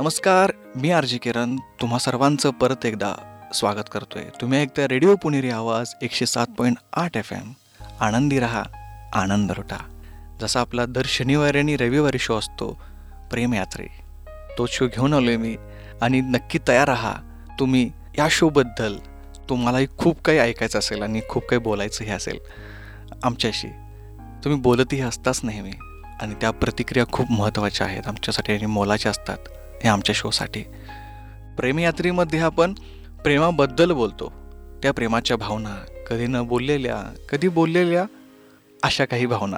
नमस्कार मी R G किरण. तुम्हा सर्वांचं परत एकदा स्वागत करतोय. तुम्ही ऐकता रेडिओ पुणेरी आवाज एकशे सात पॉईंट आठ एफ एम आनंदी रहा आनंद लुटा. जसा आपला दर शनिवारी आणि रविवारी शो असतो प्रेमयात्रे. तो शो घेऊन आलोय मी आणि नक्की तयार आहा तुम्ही या शोबद्दल तुम्हालाही खूप काही ऐकायचं असेल आणि खूप काही बोलायचंही असेल आमच्याशी. तुम्ही बोलतही असताच नेहमी आणि त्या प्रतिक्रिया खूप महत्त्वाच्या आहेत आमच्यासाठी आणि मोलाच्या असतात. हे आमच्या शोसाठी. प्रेमयात्रेमध्ये आपण प्रेमाबद्दल बोलतो. त्या प्रेमाच्या भावना कधी न बोललेल्या कधी बोललेल्या अशा काही भावना.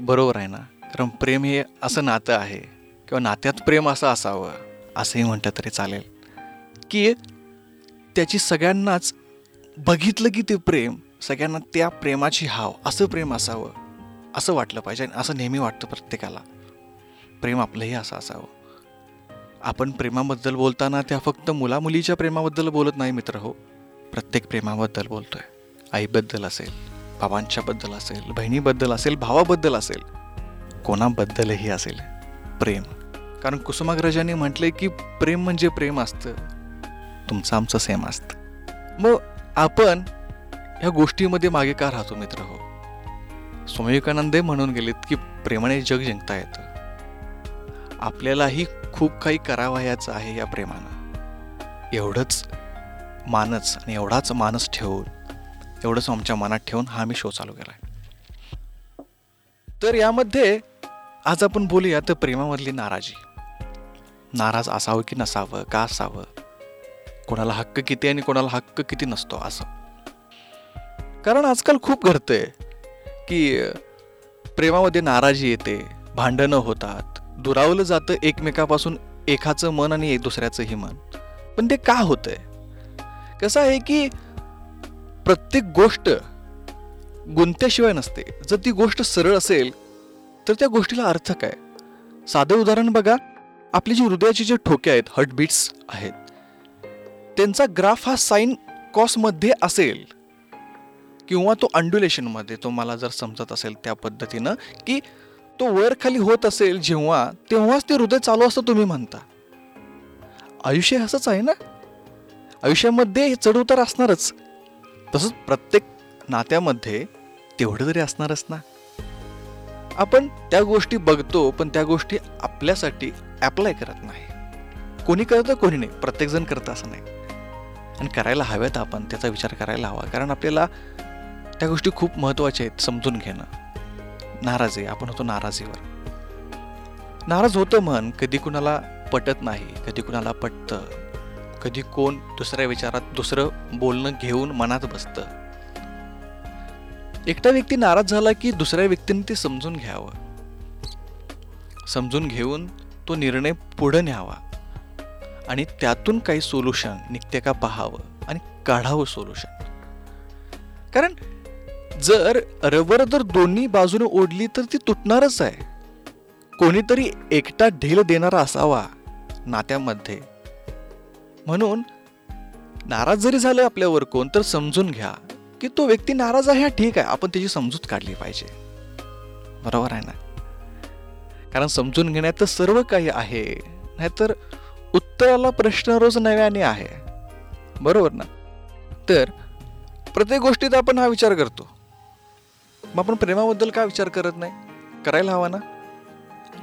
बरोबर आहे ना? कारण प्रेम हे असं नातं आहे किंवा नात्यात प्रेम असं असावं असंही म्हटलं तरी चालेल. की त्याची सगळ्यांनाच बघितलं की ते प्रेम सगळ्यांना त्या प्रेमाची हाव असं प्रेम असावं असं वाटलं पाहिजे आणि असं नेहमी वाटतं प्रत्येकाला. प्रेम आपलंही असं असावं. आपण प्रेमाबद्दल बोलताना त्या फक्त मुलामुलीच्या प्रेमाबद्दल बोलत नाही मित्र हो. प्रत्येक प्रेमाबद्दल बोलतोय. आईबद्दल असेल बाबांच्याबद्दल असेल बहिणीबद्दल असेल भावाबद्दल असेल कोणाबद्दलही असेल प्रेम. कारण कुसुमाग्रजांनी म्हटले की प्रेम म्हणजे प्रेम असतं. तुमचं आमचं सेम असतं. मग आपण ह्या गोष्टीमध्ये मागे का राहतो मित्र हो? स्वामी विवेकानंद म्हणून गेलेत की प्रेमाने जग जिंकता येतं. आपल्यालाही खूप काही करावयाचं आहे या प्रेमानं. एवढंच मानच आणि एवढाच मानस ठेवून एवढंच आमच्या मनात ठेवून हा मी शो चालू केला तर यामध्ये आज आपण बोलूया तर प्रेमामधली नाराजी. नाराज असावं की नसावं का असावं? कोणाला हक्क किती आणि कोणाला हक्क किती नसतो असं. कारण आजकाल खूप घडतंय की प्रेमामध्ये नाराजी येते भांडणं होतात दुरावलं जातं एकमेकापासून एकाचं मन आणि एक दुसऱ्याचंही मन. पण ते का होतंय? कसं आहे की प्रत्येक गोष्ट गुंत्याशिवाय नसते. जर ती गोष्ट सरळ असेल तर त्या गोष्टीला अर्थ काय? साधं उदाहरण बघा. आपली जी हृदयाची जे ठोके आहेत हर्टबीट्स आहेत त्यांचा ग्राफ हा साईन कॉसमध्ये असेल किंवा तो अंडुलेशनमध्ये तो मला जर समजत असेल त्या पद्धतीनं की तो वर खाली होत असेल जेव्हा तेव्हाच ते हृदय चालू असतं तुम्ही म्हणता. आयुष्य असंच आहे ना? आयुष्यामध्ये चढउतार असणारच. तसंच प्रत्येक नात्यामध्ये तेवढं तरी असणारच ना? आपण त्या गोष्टी बघतो पण त्या गोष्टी आपल्यासाठी अप्लाय करत नाही. कोणी करतं कोणी नाही. प्रत्येकजण करतं असं नाही. आणि करायला हव्यात आपण त्याचा विचार करायला हवा. कारण आपल्याला त्या गोष्टी खूप महत्त्वाच्या आहेत समजून घेणं. नाराज आहे आपण होतो नाराजीवर. नाराज होतं मन कधी कुणाला पटत नाही कधी कुणाला पटतं. कधी कोण दुसऱ्या विचारात दुसरं बोलणं घेऊन मनात बसतं. एकटा व्यक्ती नाराज झाला की दुसऱ्या व्यक्तीने ते समजून घ्यावं. समजून घेऊन तो निर्णय पुढं न्यावा. आणि त्यातून काही सोल्युशन निघते का पाहावं आणि काढावं सोल्युशन. कारण जर रबर जर दोन्ही बाजूने ओढली तर ती तुटणारच आहे. कोणीतरी एकटा ढील देणारा असावा नात्यामध्ये. म्हणून नाराज जरी झालं आपल्यावर कोण तर समजून घ्या की तो व्यक्ती नाराज आहे हा ठीक आहे. आपण त्याची समजूत काढली पाहिजे. बरोबर आहे ना? कारण समजून घेण्यात सर्व काही आहे. नाहीतर उत्तराला प्रश्न रोज नव्याने आहे. बरोबर ना? तर प्रत्येक गोष्टीत आपण हा विचार करतो. मग आपण प्रेमाबद्दल का विचार करत नाही? करायला हवा ना?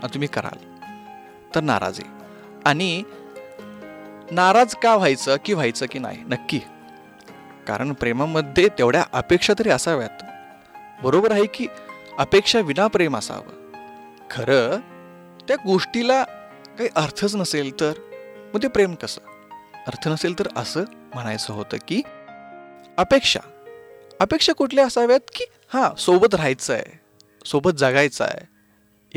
तुम्ही कराल. तर नाराज आहे. आणि नाराज का व्हायचं की व्हायचं की नाही? नक्की. कारण प्रेमामध्ये तेवढ्या अपेक्षा तरी असाव्यात. बरोबर आहे की अपेक्षा विना प्रेम असावं. खरं त्या गोष्टीला काही अर्थच नसेल तर. मग ते प्रेम कसं? अर्थ नसेल तर असं म्हणायचं होतं की अपेक्षा. अपेक्षा कुठल्या असाव्यात की हां सोबत राहायचं आहे सोबत जगायचं आहे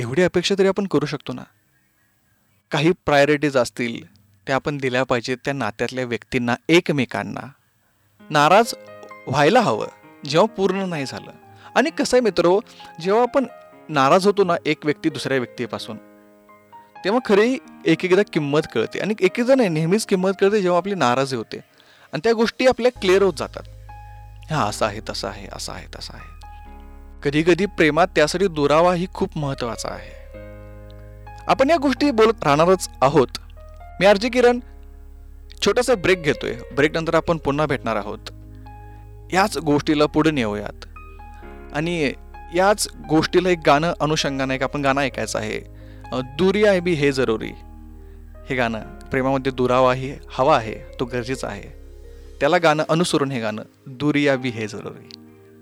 एवढी अपेक्षा तरी आपण करू शकतो ना? काही प्रायोरिटीज असतील त्या आपण दिल्या पाहिजेत त्या नात्यातल्या व्यक्तींना एकमेकांना. नाराज व्हायला हवं जेव्हा पूर्ण नाही झालं. आणि कसं आहे मित्र जेव्हा आपण नाराज होतो ना एक व्यक्ती दुसऱ्या व्यक्तीपासून तेव्हा खरी एक एकदा किंमत कळते. आणि एक एकदा नाही नेहमीच किंमत कळते जेव्हा आपली नाराजी होते. आणि त्या गोष्टी आपल्या क्लिअर होत जातात. हा असं आहे तसं आहे असं आहे तसं आहे. कधी कधी प्रेमात त्यासाठी दुरावा ही खूप महत्त्वाचा आहे. आपण या गोष्टी बोलत राहणारच आहोत. मी आरजी किरण छोटासा ब्रेक घेतोय. ब्रेक नंतर आपण पुन्हा भेटणार आहोत. याच गोष्टीला पुढे नेऊयात. आणि याच गोष्टीला एक गाणं अनुषंगाने एक आपण गाणं ऐकायचं आहे. दुरी आहे बी हे जरुरी. हे गाणं प्रेमामध्ये दुरावा ही हवा आहे तो गरजेचा आहे. त्याला गाणं अनुसरून हे गाणं दुरिया बी हे जरुरी.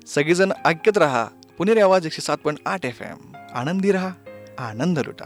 सगळीजण ऐकत राहा. पुणेरी आवाज एकशे सात पॉईंट आठ एफ एम आनंदी रहा आनंद लुटा.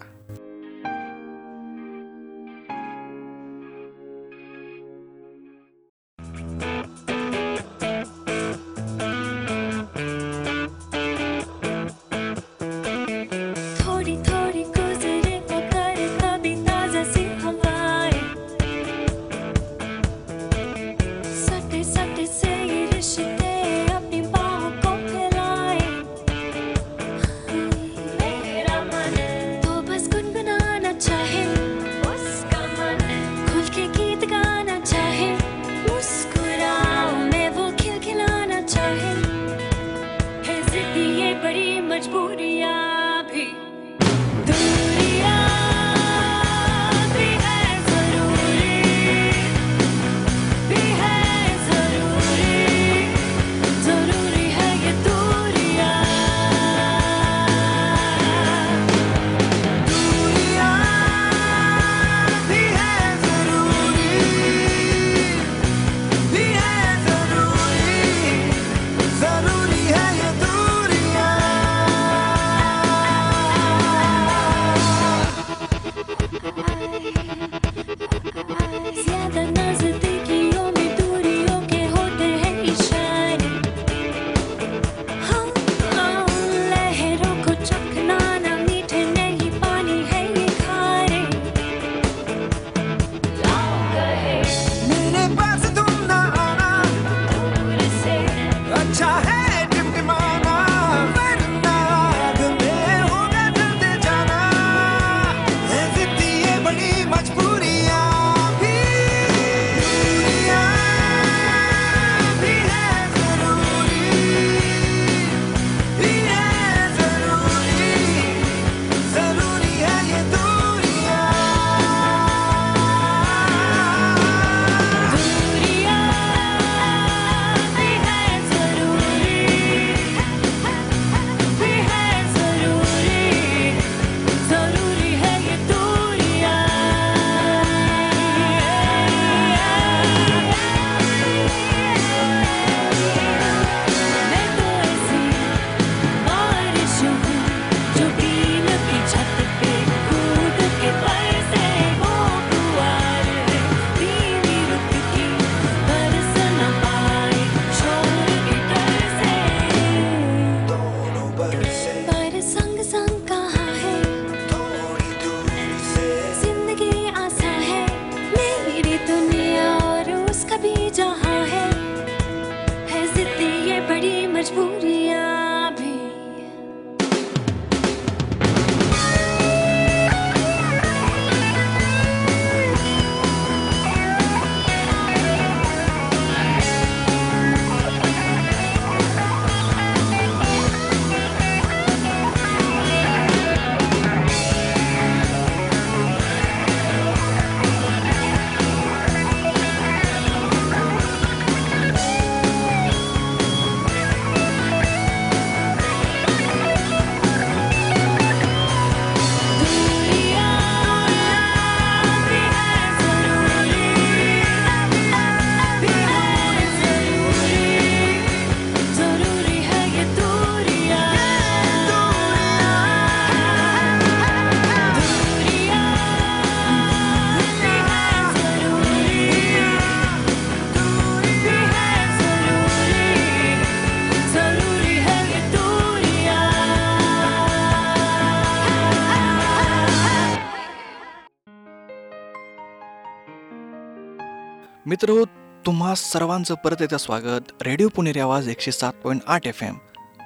मित्र हो तुम्हा सर्वांचं परत येतं स्वागत. रेडिओ पुणेरी आवाज एकशे सात पॉईंट आठ एफ एम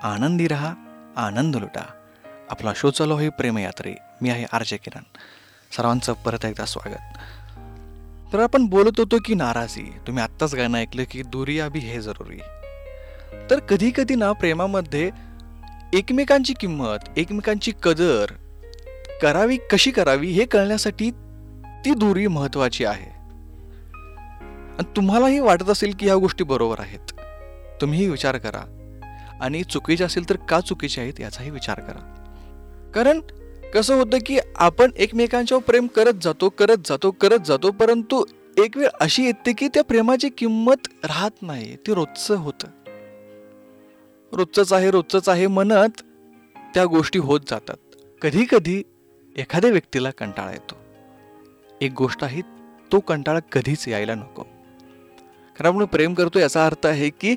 आनंदी रहा आनंद लुटा. आपला शो चालू आहे प्रेमयात्रे. मी आहे आर जे किरण. सर्वांचं परत एकदा स्वागत. तर आपण बोलत होतो की नाराजी. तुम्ही आत्ताच गाणं ऐकलं की दुरिया बी हे जरुरी. तर कधी कधी ना प्रेमामध्ये एकमेकांची किंमत एकमेकांची कदर करावी कशी करावी हे कळण्यासाठी ती दुरी महत्वाची आहे. आणि तुम्हालाही वाटत असेल की ह्या गोष्टी बरोबर आहेत. तुम्हीही विचार करा. आणि चुकीचे असेल तर का चुकीचे आहेत याचाही विचार करा. कारण कसं होतं की आपण एकमेकांच्यावर प्रेम करत जातो करत जातो करत जातो परंतु एक वेळ अशी येते की त्या प्रेमाची किंमत राहत नाही. ती रोजचं होतं. रोजच आहे रोजच आहे म्हणत त्या गोष्टी होत जातात. कधी कधी एखाद्या व्यक्तीला कंटाळा येतो. एक गोष्ट आहे तो कंटाळा कधीच यायला नको. कारण आपण प्रेम करतो याचा अर्थ आहे की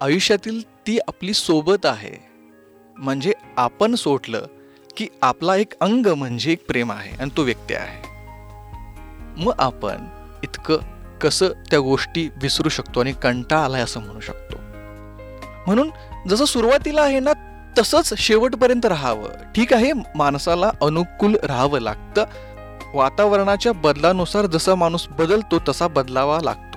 आयुष्यातील ती आपली सोबत आहे. म्हणजे आपण सोडलं की आपला एक अंग म्हणजे एक प्रेम आहे आणि तो व्यक्ती आहे. मग आपण इतकं कसं त्या गोष्टी विसरू शकतो आणि कंटाळा आलाय असं म्हणू शकतो. म्हणून जसं सुरुवातीला आहे ना तसंच शेवटपर्यंत राहावं. ठीक आहे माणसाला अनुकूल राहावं लागतं. वातावरणाच्या बदलानुसार जसा माणूस बदलतो तसा बदलावा लागतो.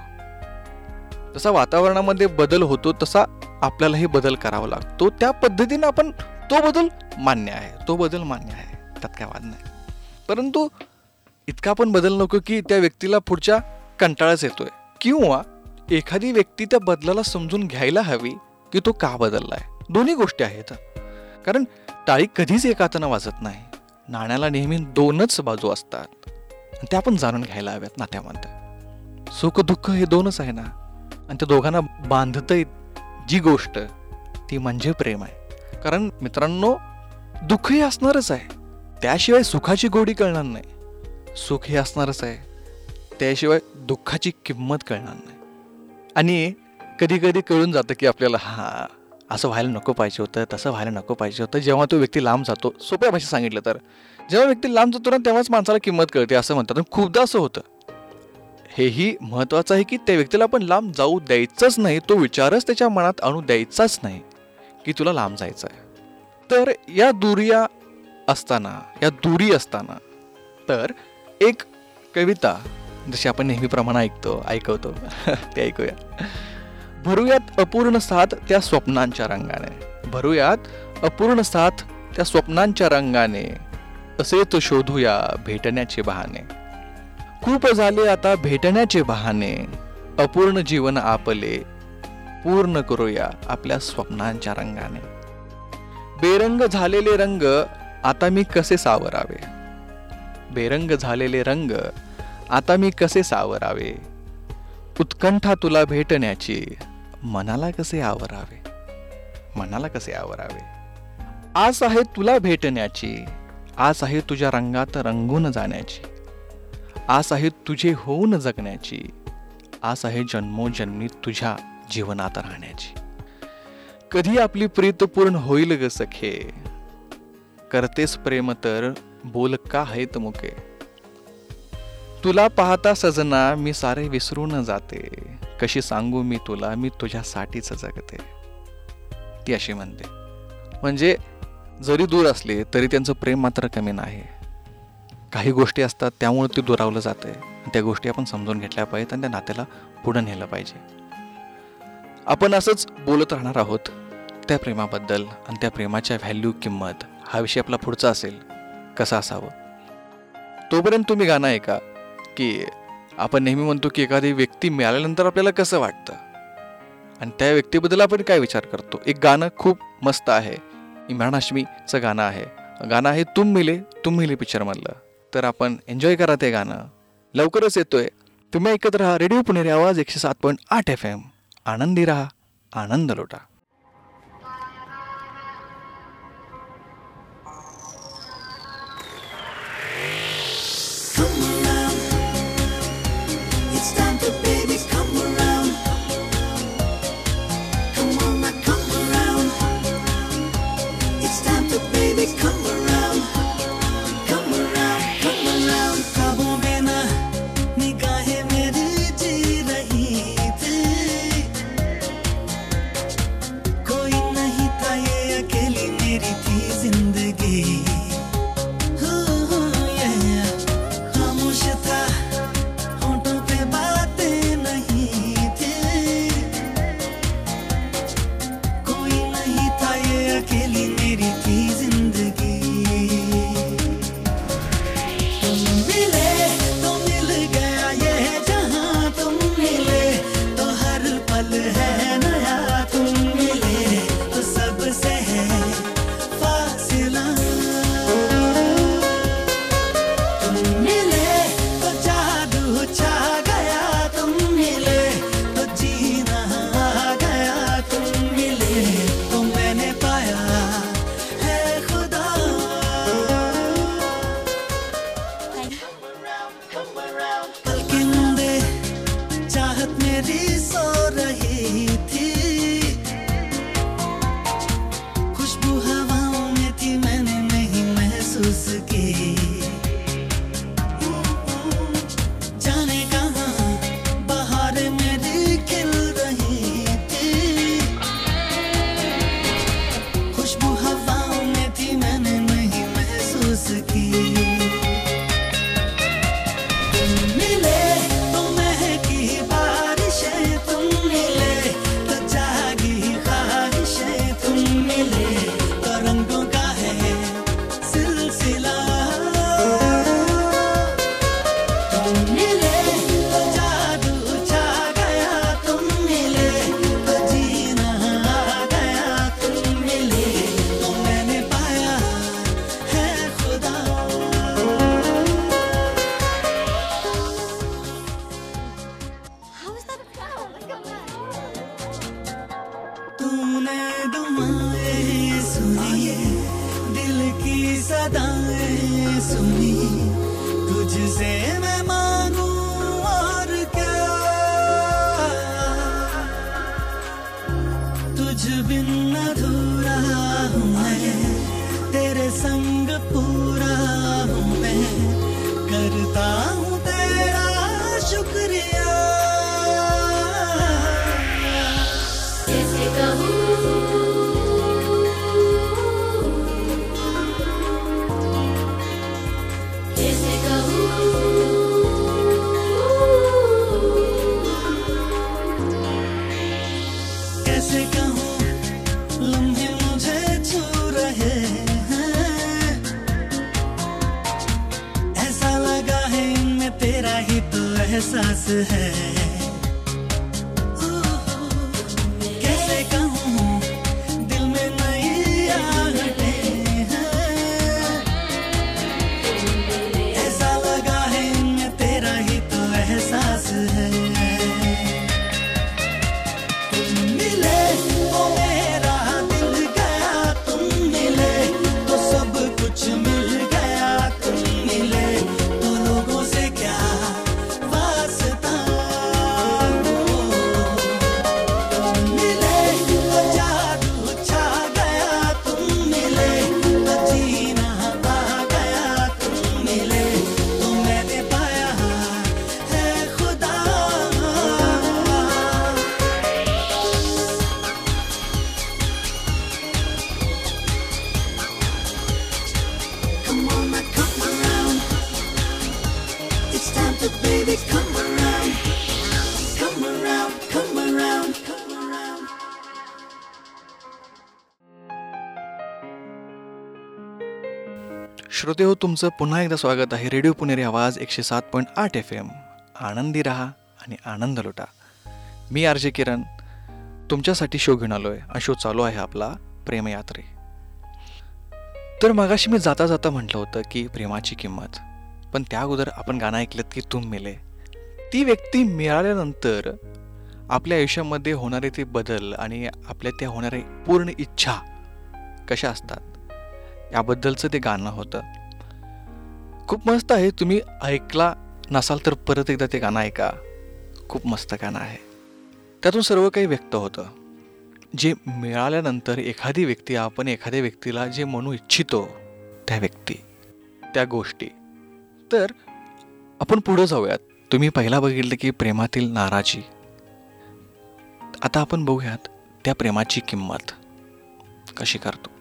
जसा वातावरणामध्ये बदल होतो तसा आपल्यालाही बदल करावा लागतो. त्या पद्धतीने आपण तो बदल मान्य आहे. तो बदल मान्य आहे. त्यात काय वाद नाही. परंतु इतका पण बदल नको की त्या व्यक्तीला पुढच्या कंटाळाच येतोय. किंवा एखादी व्यक्ती त्या बदलाला समजून घ्यायला हवी की तो का बदलला आहे दोन्ही गोष्टी आहेत. कारण टाळी कधीच एका हातानं वाजत नाही. नाण्याला नेहमी दोनच बाजू असतात. त्या आपण जाणून घ्यायला हव्यात नात्यामध्ये. सुख दुःख हे दोनच आहे ना? आणि त्या दोघांना बांधतय जी गोष्ट ती म्हणजे प्रेम आहे. कारण मित्रांनो दुःखही असणारच आहे. त्याशिवाय सुखाची गोडी कळणार नाही. सुख हे असणारच आहे. त्याशिवाय दुःखाची किंमत कळणार नाही. आणि कधी कधी कळून जातं की आपल्याला हा असं व्हायला नको पाहिजे होतं तसं व्हायला नको पाहिजे होतं. जेव्हा तो व्यक्ती लांब जातो सोप्या भाषेत सांगितलं तर. जेव्हा व्यक्ती लांब जातो ना तेव्हाच माणसाला किंमत कळते असं म्हणतात. खूपदा असं होतं. हेही महत्त्वाचं आहे की त्या व्यक्तीला आपण लांब जाऊ द्यायचंच नाही तो विचारच त्याच्या मनात आणू द्यायचाच नाही की तुला लांब जायचं आहे तर या दुरिया असताना या दुरी असताना तर एक कविता जशी आपण नेहमीप्रमाणे ऐकतो ऐकवतो ते ऐकूया. भरूयात अपूर्ण साथ त्या स्वप्नांच्या रंगाने. भरूयात अपूर्ण साथ त्या स्वप्नांच्या रंगाने. असेच शोधूया भेटण्याचे बहाने. खूप झाले आता भेटण्याचे बहाने. अपूर्ण जीवन आपले. पूर्ण करूया आपल्या स्वप्नांच्या रंगाने. बेरंग झालेले रंग आता मी कसे सावरावे? बेरंग झालेले रंग आता मी कसे सावरावे? उत्कंठा तुला भेटण्याची मनाला कसे आवरावे? मनाला कसे आवरावे? आस आहे तुला भेटण्याची. आस आहे तुझ्या रंगात रंगून जाण्याची. आस आहे तुझे होऊन जगण्याची. आस आहे जन्मोजन्मी तुझ्या जीवनात राहण्याची. कधी आपली प्रीत पूर्ण होईल ग सखे? करतेस प्रेम तर बोल का आहेत मुके? तुला पाहता सजना मी सारे विसरून जाते. कशी सांगू मी तुला मी तुझ्यासाठीच जगते. ती अशी म्हणते. म्हणजे जरी दूर असले तरी त्यांचं प्रेम मात्र कमी नाही. काही गोष्टी असतात त्यामुळे ते दुरावलं जातं आहे त्या गोष्टी आपण समजून घेतल्या पाहिजेत आणि त्या नात्याला पुढं नेलं पाहिजे. आपण असंच बोलत राहणार आहोत त्या प्रेमाबद्दल आणि त्या प्रेमाच्या व्हॅल्यू किंमत हा विषय आपला पुढचा असेल कसा असावं? तोपर्यंत तुम्ही गाणं ऐका की आपण नेहमी म्हणतो की एखादी व्यक्ती मिळाल्यानंतर आपल्याला कसं वाटतं? आणि त्या व्यक्तीबद्दल आपण काय विचार करतो? एक गाणं खूप मस्त आहे इम्रान हाशमीचं गाणं आहे. गाणं आहे तुम मिले तुम मिले पिक्चरमधलं तर आपण एन्जॉय करा ते गाणं. लवकरच येतोय. तुम्ही ऐकत राहा रेडिओ पुणेरी आवाज एकशे सात पॉईंट आठ एफ एम आनंदी राहा आनंद लोटा. पूरा हूँ मैं करता श्रोते हो तुमचं पुन्हा एकदा स्वागत आहे रेडिओ पुणेरी आवाज एकशे सात पॉईंट आठ एफ एम आनंदी रहा आणि आनंद लुटा. मी आर जे किरण. तुमच्यासाठी शो घेऊन आलो आहे आणि शो चालू आहे आपला प्रेमयात्रे. तर मगाशी मी जाता जाता म्हटलं होतं की प्रेमाची किंमत. पण त्या अगोदर आपण गाणं ऐकलं की तुम मिले. ती व्यक्ती मिळाल्यानंतर आपल्या आयुष्यामध्ये होणारे ते बदल आणि आपल्या त्या होणारे पूर्ण इच्छा कशा असतात? याबद्दलचं ते गाणं होतं. खूप मस्त आहे तुम्ही ऐकला नसाल तर परत एकदा ते गाणं ऐका. खूप मस्त गाणं आहे. त्यातून सर्व काही व्यक्त होतं. जे मिळाल्यानंतर एखादी व्यक्ती आपण एखाद्या व्यक्तीला जे म्हणू इच्छितो त्या व्यक्ती त्या गोष्टी. तर आपण पुढं जाऊयात. तुम्ही पहिला बघितलं की प्रेमातील नाराजी. आता आपण बघूयात त्या प्रेमाची किंमत कशी करतो.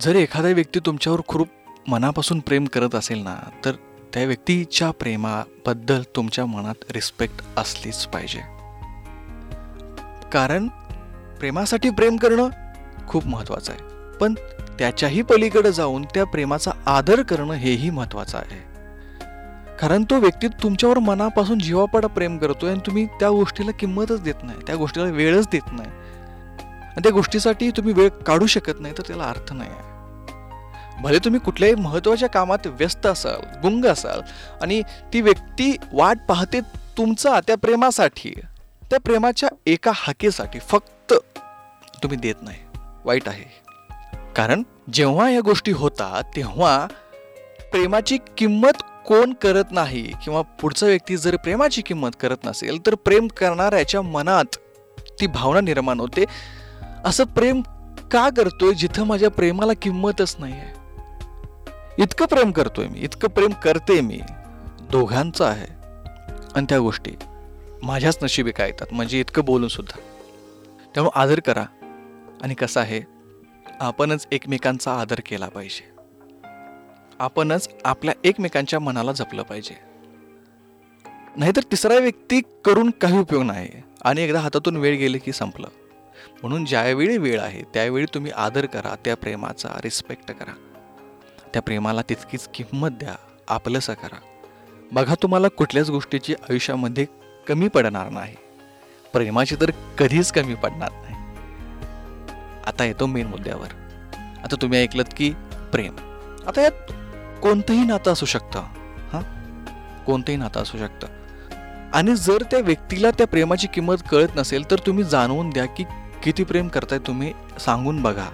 जर एखादा व्यक्ती तुमच्यावर खूप मनापासून प्रेम करत असेल ना तर त्या व्यक्तीच्या प्रेमाबद्दल तुमच्या मनात रिस्पेक्ट असलीच पाहिजे. कारण प्रेमासाठी प्रेम करणं खूप महत्त्वाचं आहे. पण त्याच्याही पलीकडे जाऊन त्या प्रेमाचा आदर करणं हेही महत्त्वाचं आहे. कारण तो व्यक्ती तुमच्यावर मनापासून जीवापाडा प्रेम करतोय आणि तुम्ही त्या गोष्टीला किंमतच देत नाही. त्या गोष्टीला वेळच देत नाही. आणि त्या गोष्टीसाठी तुम्ही वेळ काढू शकत नाही तर त्याला अर्थ नाही आहे. भले तुम्ही कुठल्याही महत्त्वाच्या कामात व्यस्त असाल गुंग असाल आणि ती व्यक्ती वाट पाहते तुमचा त्या प्रेमासाठी त्या प्रेमाच्या एका हाकेसाठी फक्त तुम्ही देत नाही वाईट आहे. कारण जेव्हा या गोष्टी होतात तेव्हा प्रेमाची किंमत कोण करत नाही किंवा पुढचा व्यक्ती जर प्रेमाची किंमत करत नसेल तर प्रेम करणाऱ्याच्या मनात ती भावना निर्माण होते. असं प्रेम का करतोय जिथं माझ्या प्रेमाला किंमतच नाही आहे इतकं प्रेम करतोय मी इतकं प्रेम करते मी दोघांचं आहे. आणि त्या गोष्टी माझ्याच नशिबी काय येतात म्हणजे इतकं बोलून सुद्धा. त्यामुळे आदर करा. आणि कसं आहे आपणच एकमेकांचा आदर केला पाहिजे. आपणच आपल्या एकमेकांच्या मनाला जपलं पाहिजे. नाहीतर तिसरा व्यक्ती करून काही उपयोग नाही. आणि एकदा हातातून वेळ गेले की संपलं. म्हणून ज्यावेळी वेळ आहे त्यावेळी तुम्ही आदर करा त्या प्रेमाचा रिस्पेक्ट करा. त्या प्रेमाला तितकीच किंमत द्या आपलंसं करा. बघा तुम्हाला कुठल्याच गोष्टीची आयुष्यामध्ये कमी पडणार नाही. प्रेमाची तर कधीच कमी पडणार नाही. आता येतो मेन मुद्द्यावर. आता तुम्ही ऐकलत की प्रेम. आता यात कोणतंही नातं असू शकतं हां? कोणतंही नातं असू शकतं. आणि जर त्या व्यक्तीला त्या प्रेमाची किंमत कळत नसेल तर तुम्ही जाणवून द्या की किती प्रेम करताय तुम्ही सांगून बघा.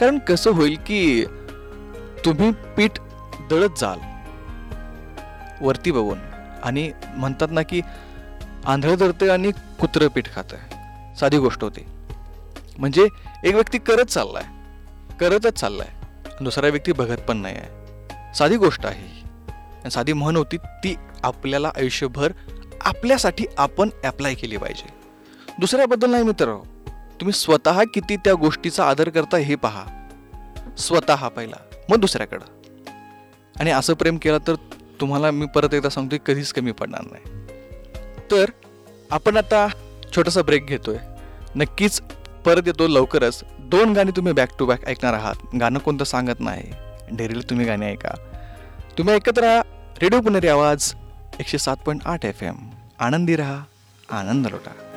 कारण कसं होईल की तुम्ही पीठ दळत जाल वरती बघून आणि म्हणतात ना की आंधळं दळतंय आणि कुत्रं पीठ खातं साधी गोष्ट होती. म्हणजे एक व्यक्ती करत चाललाय करतच चाललाय दुसरा व्यक्ती बघत पण नाही आहे साधी गोष्ट आहे साधी म्हण होती ती आपल्याला आयुष्यभर आपल्यासाठी आपण अप्लाय केली पाहिजे. दुसऱ्याबद्दल नाही मित्र. तुम्ही स्वतः किती त्या गोष्टीचा आदर करता हे पहा. स्वतः पहिला मग दुसऱ्याकडं. आणि असं प्रेम केलं तर तुम्हाला मी परत एकदा सांगतो की कधीच कमी पडणार नाही. तर आपण आता छोटासा ब्रेक घेतोय. नक्कीच परत येतो लवकरच. दोन गाणी तुम्ही बॅक टू बॅक ऐकणार आहात. गाणं कोणतं सांगत नाही. डेरीला तुम्ही गाणी ऐका. तुम्ही ऐकत राहा रेडिओ पुणेरी आवाज एकशे सात पॉईंट आठ एफ एम आनंदी रहा आनंद लोटा.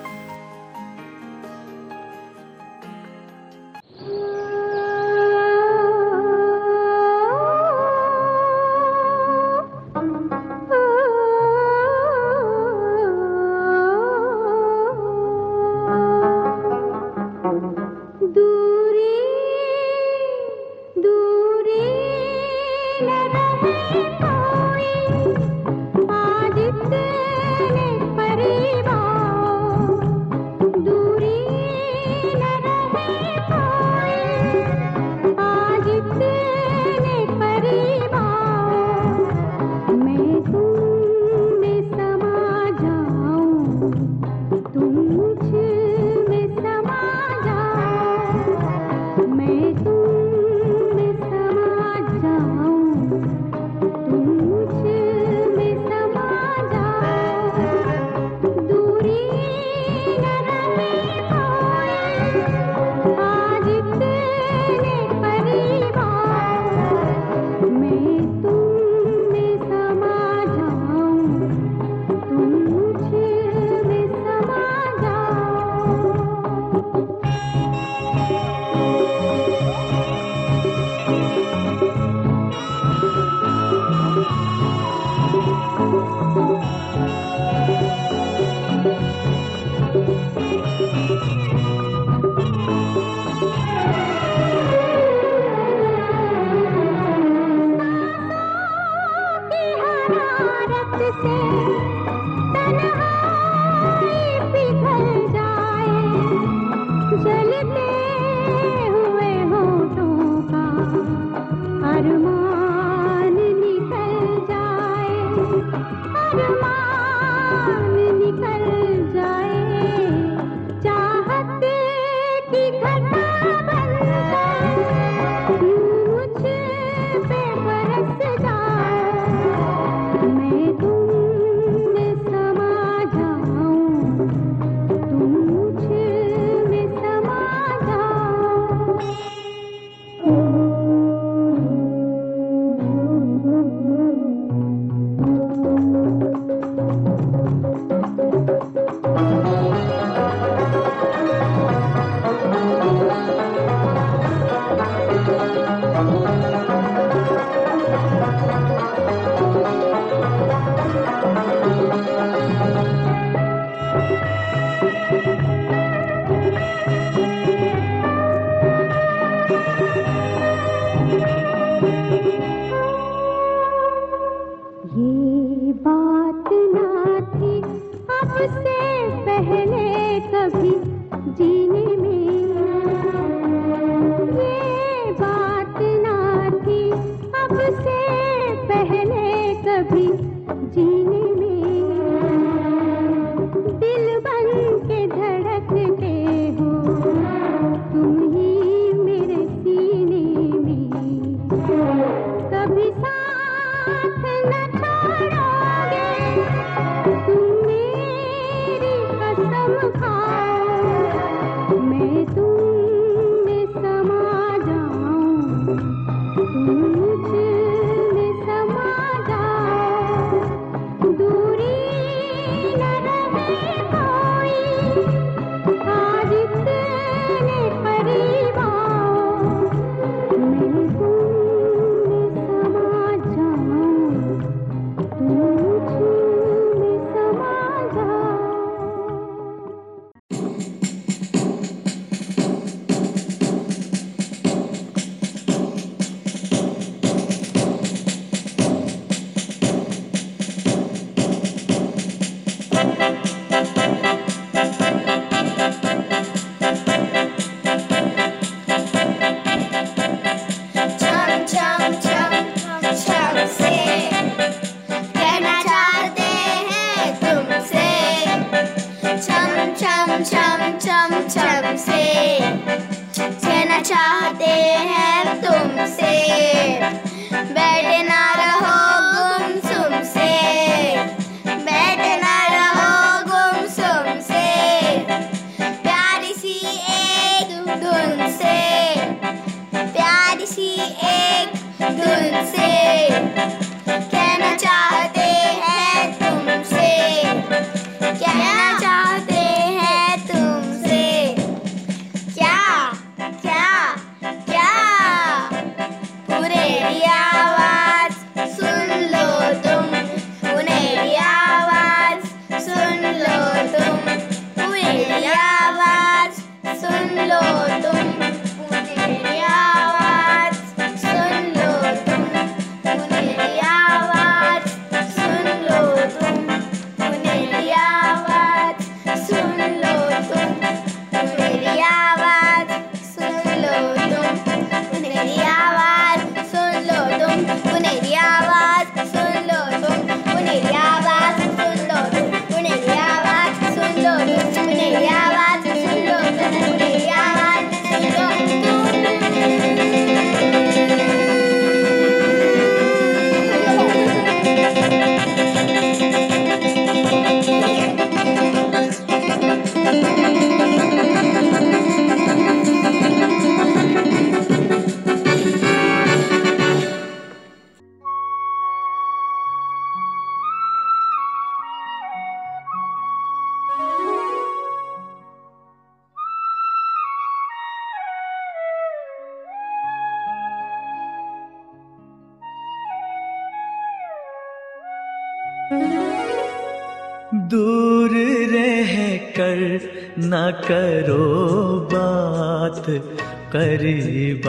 करीब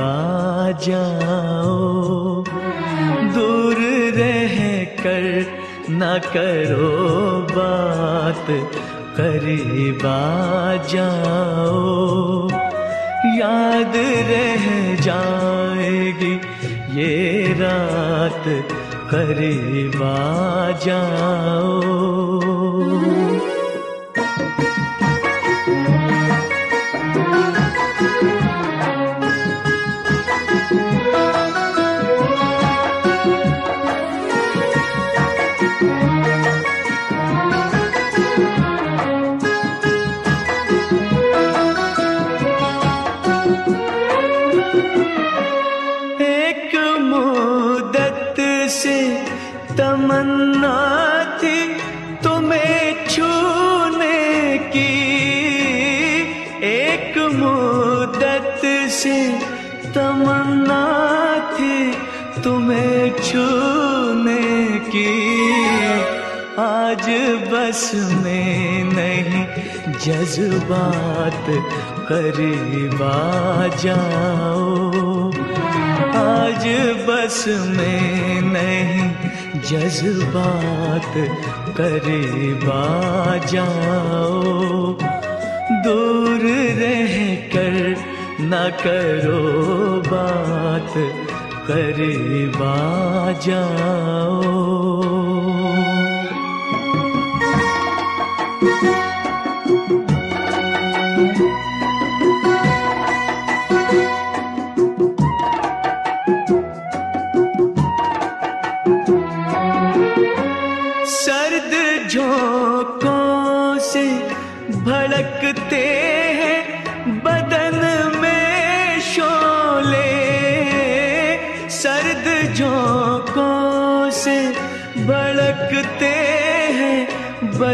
जाओ। दूर रह कर न करो बात करीब जाओ। याद रह जाएगी ये रात करीब जाओ। तमन्ना थी तुम्हें छूने की। एक मुद्दत से तमन्ना थी तुम्हें छूने की। आज बस में नहीं जज्बात करीब आ जाओ आज बस में नहीं जज्बात करीब आ जाओ। दूर रह कर न करो बात करीब जाओ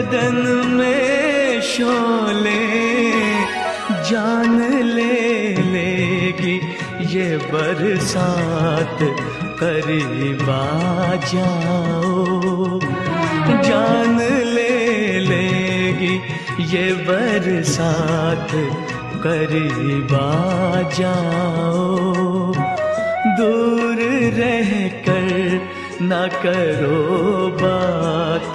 बदन में शोले जान ले लेगी ये बरसात करीब आ जाओ। जान ले लेगी ये बरसात करीब जाओ। दूर रह कर न करो बात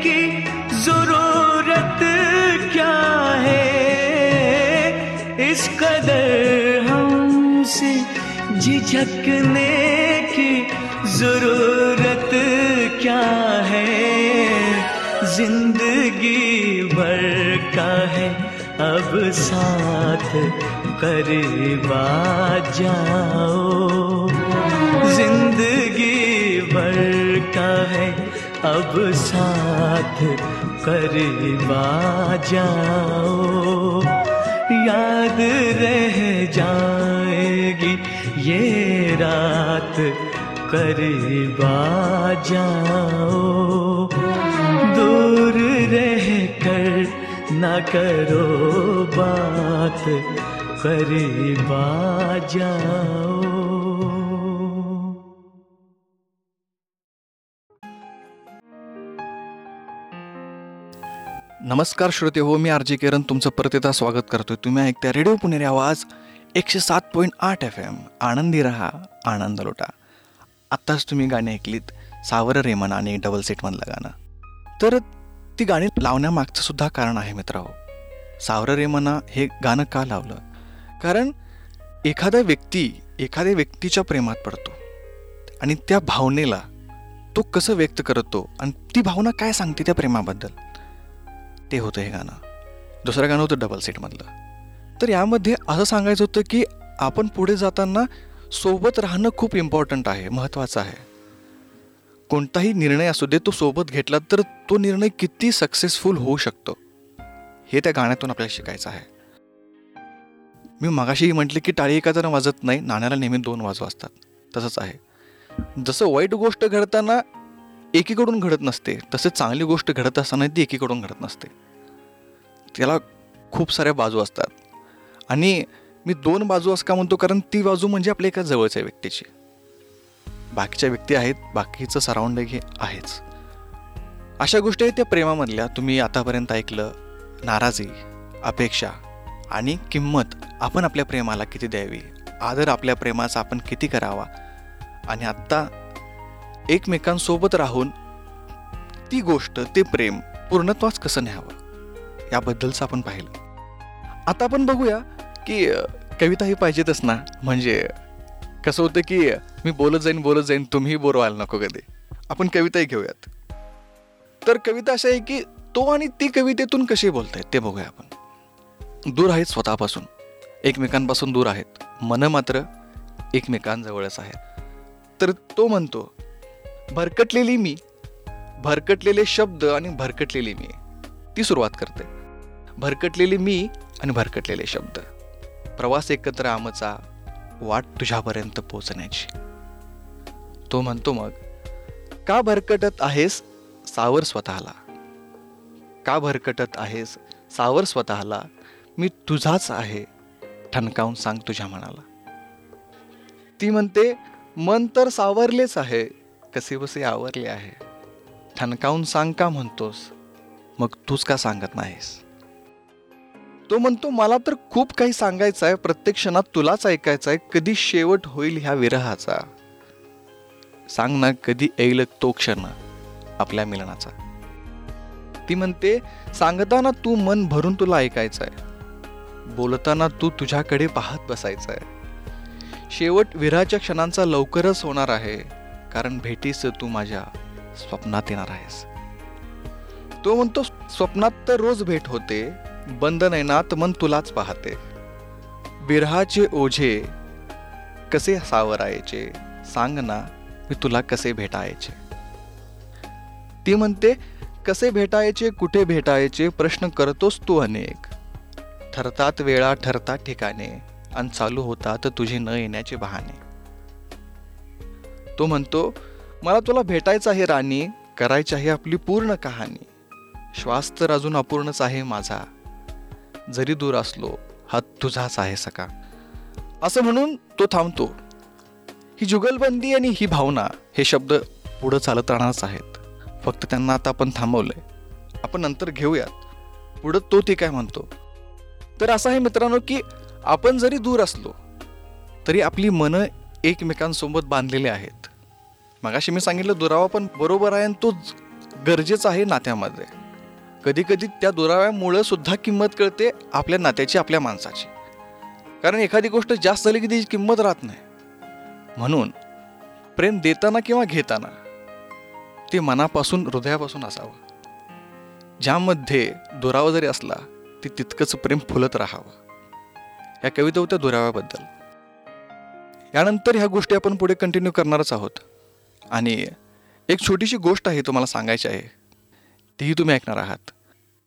की ज़रूरत क्या है? इस कदर हमसे झिझकने की ज़रूरत क्या है? ज़िंदगी भर का है, अब साथ करवा जाओ। ज़िंदगी भर का है अब साथ करीब जाओ। याद रह जाएगी ये रात, करीब जाओ। दूर रह कर ना करो बात, करीब जाओ। नमस्कार श्रोते हो मी आर जे किरण तुमचं परत एकदा स्वागत करतोय. तुम्ही ऐकत्या रेडिओ पुणेरी आवाज एकशे सात पॉईंट आठ एफ एम आनंदी रहा आनंद लोटा. आत्ताच तुम्ही गाणी ऐकलीत सावर रेमन आणि डबल सेटमधलं गाणं. तर ती गाणी लावण्यामागचं सुद्धा कारण आहे मित्रांनो हो. सावर रेमना हे गाणं का लावलं? कारण एखादा व्यक्ती एखाद्या व्यक्तीच्या प्रेमात पडतो. आणि त्या भावनेला तो कसं व्यक्त करतो? आणि ती भावना काय सांगते त्या प्रेमाबद्दल? ते होतं हे गाणं. दुसरं गाणं होतं डबल सीटमधलं तर यामध्ये असं सांगायचं होतं की आपण पुढे जाताना सोबत राहणं खूप इम्पॉर्टंट आहे महत्त्वाचं आहे. कोणताही निर्णय असू दे तो सोबत घेतला तर तो निर्णय किती सक्सेसफुल होऊ शकतो. हे त्या गाण्यातून आपल्याला शिकायचं आहे. मी मगाशीही म्हटले की टाळी एका जण वाजत नाही नाण्याला नेहमी दोन वाज असतात. तसंच आहे. जसं वाईट गोष्ट घडताना एकीकडून घडत नसते तसे चांगली गोष्ट घडत असताना ती एकीकडून घडत नसते. त्याला खूप साऱ्या बाजू असतात. आणि मी दोन बाजू असं का म्हणतो? कारण ती बाजू म्हणजे आपल्या एका जवळच्या व्यक्तीची. बाकीच्या व्यक्ती आहेत बाकीचं सराउंडिंग हे आहेच. अशा गोष्टी आहेत त्या प्रेमामधल्या. तुम्ही आतापर्यंत ऐकलं नाराजी अपेक्षा आणि किंमत आपण आपल्या प्रेमाला किती द्यावी? आदर आपल्या प्रेमाचा आपण किती करावा? आणि आत्ता एकमेकांसोबत राहून ती गोष्ट ते प्रेम पूर्णत्वाच कसं न्यावं? याबद्दलचं आपण पाहिलं. आता आपण बघूया की कविता ही पाहिजेतच ना. म्हणजे कसं होतं की मी बोलत जाईन बोलत जाईन तुम्ही बोर व्हायला नको कधी. आपण कविताही घेऊयात. तर कविता अशी आहे की तो आणि ती कवितेतून कशी बोलतायत ते बघूया आपण. दूर आहेत स्वतःपासून. एकमेकांपासून दूर आहेत. मन मात्र एकमेकांजवळच आहेत. तर तो म्हणतो भरकटलेली मी भरकटलेले शब्द आणि भरकटलेली मी. ती सुरुवात करते. भरकटलेली मी आणि भरकटलेले शब्द. प्रवास एकत्र आमचा वाट तुझ्यापर्यंत पोचण्याची तो म्हणतो मग का भरकटत आहेस सावर स्वतःला? का भरकटत आहेस सावर स्वतःला? मी तुझाच आहे ठणकावून सांग तुझ्या मनाला. ती म्हणते मन तर सावरलेच आहे कसे बसे आवरले आहे. ठणकावून सांग का म्हणतोस? मग तूच का सांगत नाहीस? तो म्हणतो मला तर खूप काही सांगायचं आहे. प्रत्येक क्षणात तुलाच ऐकायचं आहे. कधी शेवट होईल ह्या विरहाचा. सांग ना कधी येईल तो क्षण आपल्या मिलनाचा. ती म्हणते सांगताना तू मन भरून तुला ऐकायचं आहे. बोलताना तू तुझ्याकडे पाहत बसायचं आहे. शेवट विरहाच्या क्षणांचा लवकरच होणार आहे. कारण भेटीस तू माझ्या स्वप्नात येणार आहेस. तो म्हणतो स्वप्नात तर रोज भेट होते. बंद नैनात मन तुलाच पाहते. विरहाचे ओझे कसे सावरायचे? सांग ना मी तुला कसे भेटायचे? ती म्हणते कसे भेटायचे कुठे भेटायचे? प्रश्न करतोस तू अनेक. ठरतात वेळा ठरतात ठिकाणे आणि चालू होतात तुझे न येण्याचे बहाणे. तो म्हणतो मला तुला भेटायचं आहे राणी करायची आहे आपली पूर्ण कहाणी. श्वास तर अजून अपूर्णच आहे माझा. जरी दूर असलो हा तुझाच आहे सका. असं म्हणून तो थांबतो. ही जुगलबंदी आणि ही भावना हे शब्द पुढं चालत राहणारच आहेत. फक्त त्यांना आता आपण थांबवलंय. आपण नंतर घेऊयात. पुढं तो ते काय म्हणतो? तर असं आहे मित्रांनो की आपण जरी दूर असलो तरी आपली मनं एकमेकांसोबत बांधलेले आहेत. मगाशी मी सांगितलं दुरावा पण बरोबर आहे आणि तो गरजेचा आहे नात्यामध्ये. कधी कधी त्या दुराव्यामुळं सुद्धा किंमत कळते आपल्या नात्याची आपल्या माणसाची. कारण एखादी गोष्ट जास्त झाली की तिची किंमत राहत नाही. म्हणून प्रेम देताना किंवा घेताना ते मनापासून हृदयापासून असावं. ज्यामध्ये दुरावा जरी असला ते तितकंच प्रेम फुलत राहावं. या कविता होत्या दुराव्याबद्दल. यानंतर ह्या गोष्टी आपण पुढे कंटिन्यू करणारच आहोत. आणि एक छोटीशी गोष्ट आहे तुम्हाला सांगायची आहे. तीही तुम्ही ऐकणार आहात.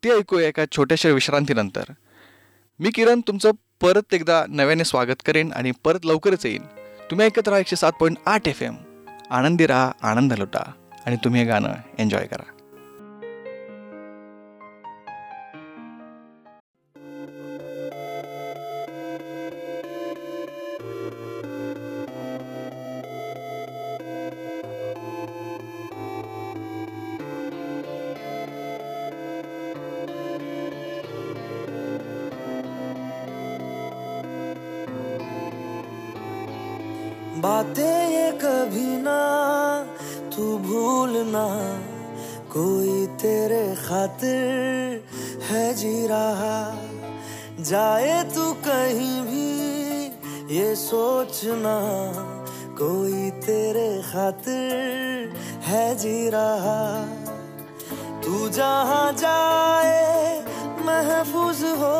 ते ऐकूया एका छोट्याशा विश्रांतीनंतर. मी किरण तुमचं परत एकदा नव्याने स्वागत करेन आणि परत लवकरच येईन. तुम्ही ऐकत राहा एकशे सात पॉईंट आठ एफ एम आनंदी राहा आनंद लुटा. आणि तुम्ही हे गाणं एन्जॉय करा. सोचना कोई तेरे खातिर है जी रहा। तू जहाँ जाए महफूज हो।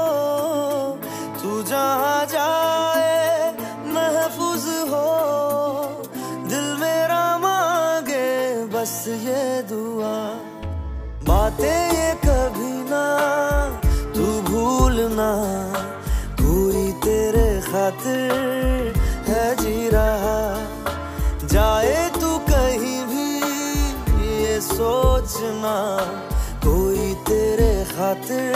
तू जहाँ जाए महफूज हो। दिल मेरा मांगे बस ये दुआ। बातें ये कभी ना तू भूलना। कोई तेरे खातिर कोई तेरे खातिर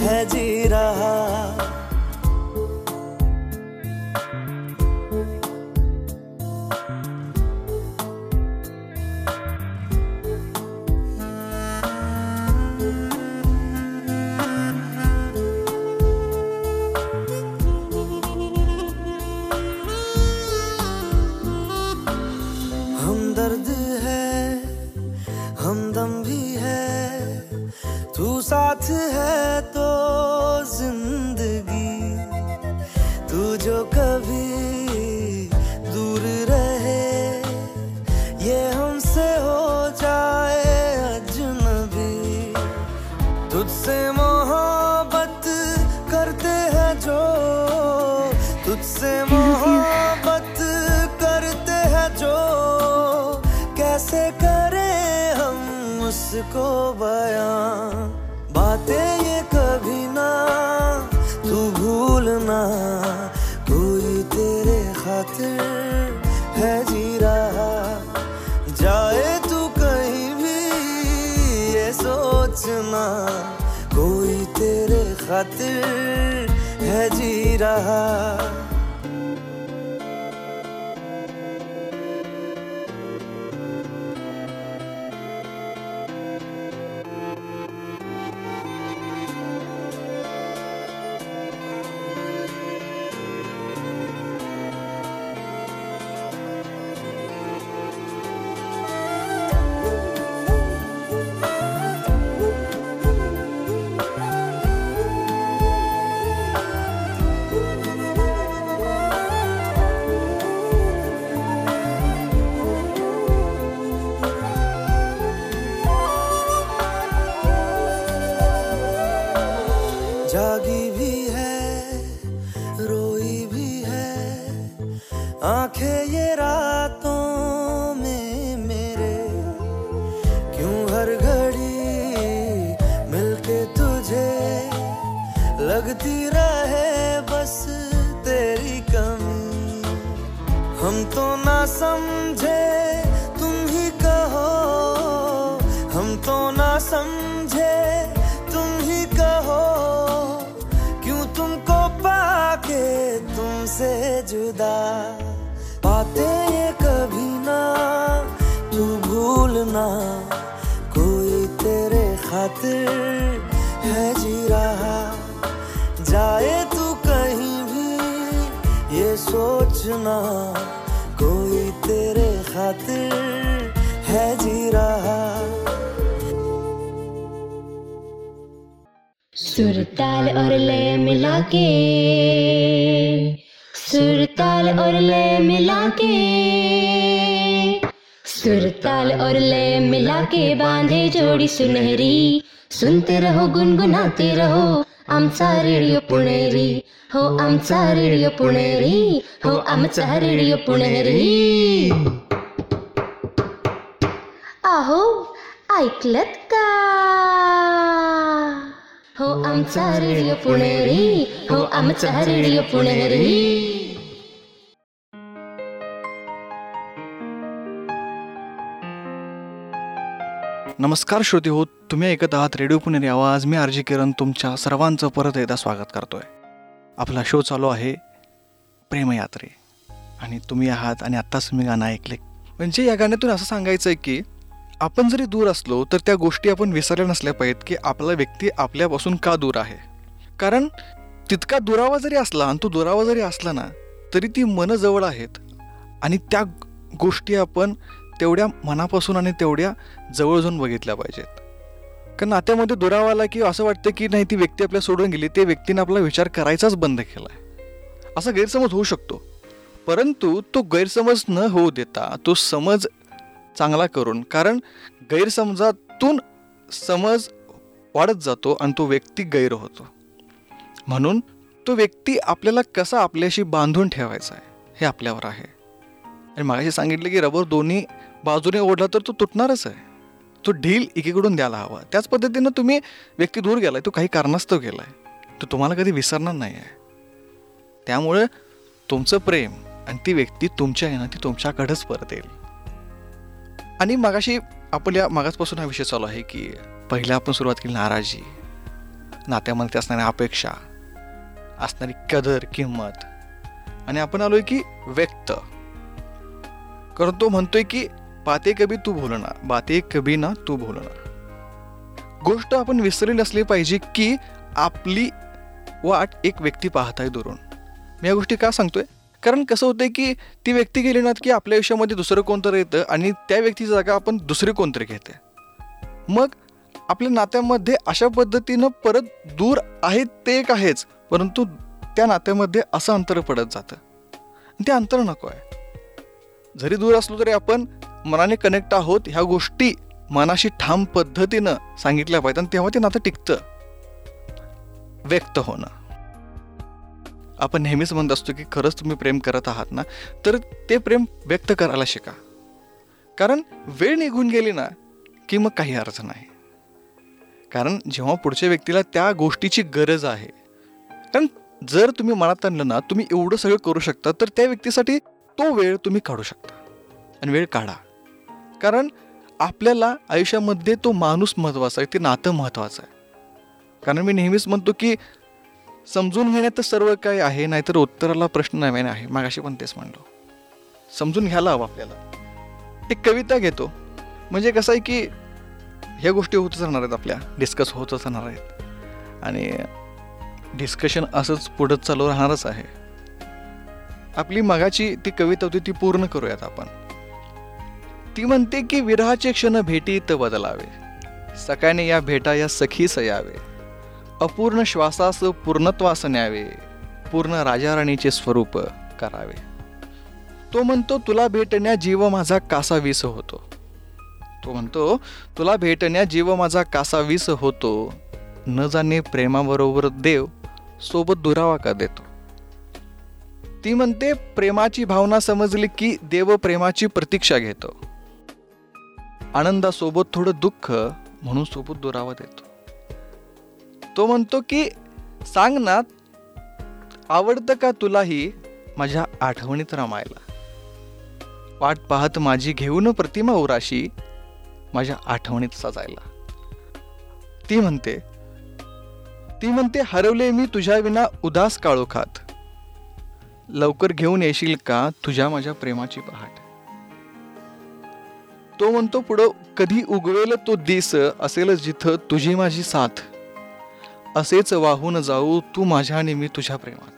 है जी रहा। ताल और लय मिला के सुर ताल और लय मिला के सुर ताल और लय मिला के बांधे जोड़ी सुनहरी। सुनते रहो, गुनगुनाते रहो आमचा रेडिओ पुणेरी। हो आमचा रेडिओ पुणेरी, हो आमचा रेडिओ पुणेरी। आहो, ऐकलत का? हो आमचा रेडिओ पुणेरी हो आमचा रेडिओ पुणेरी. नमस्कार श्रोते हो तुम्ही ऐकत आहात रेडिओ पुणेरी आवाज. मी आरजी किरण तुमच्या सर्वांचं परत एकदा स्वागत करतोय. आपला शो चालू आहे प्रेमयात्रे. आणि तुम्ही आहात आणि आत्ताच मी गाणं ऐकले म्हणजे या गाण्यातून असं सांगायचं आहे की आपण जरी दूर असलो तर त्या गोष्टी आपण विसरल्या नसल्या पाहिजेत की आपला व्यक्ती आपल्यापासून का दूर आहे. कारण तितका दुरावा जरी असला आणि तो दुरावा जरी असला ना तरी ती मनं जवळ आहेत. आणि त्या गोष्टी आपण तेवढ्या मनापासून आणि तेवढ्या जवळ जाऊन बघितल्या पाहिजेत. कारण नात्यामध्ये दुरावा आला की असं वाटतं की नाही ती व्यक्ती आपल्या सोडून गेली ते व्यक्तीने आपला विचार करायचाच बंद केला आहे. असा गैरसमज होऊ शकतो. परंतु तो गैरसमज न होऊ देता तो समज चांगला करून. कारण गैरसमजातून समज वाढत जातो आणि तो व्यक्ती गैर होतो. म्हणून तो व्यक्ती आपल्याला कसा आपल्याशी बांधून ठेवायचा आहे हे आपल्यावर आहे. आणि मागाशी सांगितलं की रबर दोन्ही बाजूने ओढला तर तो तुटणारच आहे. तो ढील एकीकडून द्यायला हवा. त्याच पद्धतीनं तुम्ही व्यक्ती दूर गेलाय तो काही कारणास्तव गेलाय. तो तुम्हाला कधी विसरणार नाही आहे. त्यामुळे तुमचं प्रेम आणि ती व्यक्ती तुमच्या आहे ना ती तुमच्याकडेच परत येईल. आणि मगाशी आपल्या मागासपासून हा विषय चालू आहे की पहिल्या आपण सुरुवात केली नाराजी नात्यामध्ये असणाऱ्या अपेक्षा असणारी कदर किंमत आणि आपण आलोय की व्यक्त. कारण तो म्हणतोय की बाते कभी तू भूलना बाते कभी ना तू भूलना. गोष्ट आपण विसरलेली असली पाहिजे की आपली वाट एक व्यक्ती पाहताय दुरून. मी या गोष्टी का सांगतोय? कारण कसं होतंय की ती व्यक्ती गेली ना की आपल्या आयुष्यामध्ये दुसरं कोणतरी येतं आणि त्या व्यक्तीची जागा आपण दुसरी कोणतरी घेते. मग आपल्या नात्यामध्ये अशा पद्धतीनं परत दूर आहेत ते एक आहेच परंतु त्या नात्यामध्ये असं अंतर पडत जातं. ते अंतर नको आहे. जरी दूर असलो तरी आपण मनाने कनेक्ट आहोत ह्या गोष्टी मनाशी ठाम पद्धतीनं सांगितल्या पाहिजे आणि तेव्हा ते नातं टिकतं. व्यक्त होणं. आपण नेहमीच म्हणत असतो की खरंच तुम्ही प्रेम करत आहात ना तर ते प्रेम व्यक्त करायला शिका. कारण वेळ निघून गेली ना की मग काही अर्थ नाही. कारण जेव्हा पुढच्या व्यक्तीला त्या गोष्टीची गरज आहे कारण जर तुम्ही मनात आणलं ना तुम्ही एवढं सगळं करू शकता तर त्या व्यक्तीसाठी तो वेळ तुम्ही काढू शकता. आणि वेळ काढा. कारण आपल्याला आयुष्यामध्ये तो माणूस महत्त्वाचा आहे ते नातं महत्त्वाचं आहे. कारण मी नेहमीच म्हणतो की समजून घेण्यात सर्व काही आहे नाहीतर उत्तराला प्रश्न नव्याने आहे. मागाशी पण तेच म्हणलो. समजून घ्यायला हवं आपल्याला. एक कविता घेतो. म्हणजे कसं आहे की ह्या गोष्टी होतच राहणार आहेत आपल्या. डिस्कस होतच राहणार आहेत. आणि डिस्कशन असंच पुढं चालू राहणारच आहे. आपली मगाची ती कविता होती ती पूर्ण करूयात आपण. ती म्हणते की विरहाचे क्षण भेटीत बदलावे. सकाळने या भेटा या सखीस यावे अपूर्ण श्वासास पूर्णत्वास न्यावे पूर्ण राजाराणीचे स्वरूप करावे. तो म्हणतो तुला भेटण्या जीव माझा कासा विस होतो. तो म्हणतो तुला भेटण्या जीव माझा कासा विस होतो. न जाणे प्रेमाबरोबर देव सोबत दुरावा का देतो? ती म्हणते प्रेमाची भावना समजली की देव प्रेमाची प्रतीक्षा घेतो. आनंदासोबत थोडं दुःख म्हणून सोबत दुरावा देतो. तो म्हणतो की सांग ना आवडतं का तुलाही माझ्या आठवणीत रमायला? वाट पाहत माझी घेऊन प्रतिमा उराशी माझ्या आठवणीत सजायला. ती म्हणते ती म्हणते हरवले मी तुझ्या विना उदास काळोखात लवकर घेऊन येशील का तुझ्या माझ्या प्रेमाची पहाट? तो म्हणतो पुढं कधी उगवेल तो दिस असेल जिथं तुझी माझी साथ. असेच वाहून जाऊ तू माझ्या आणि मी तुझ्या प्रेमात.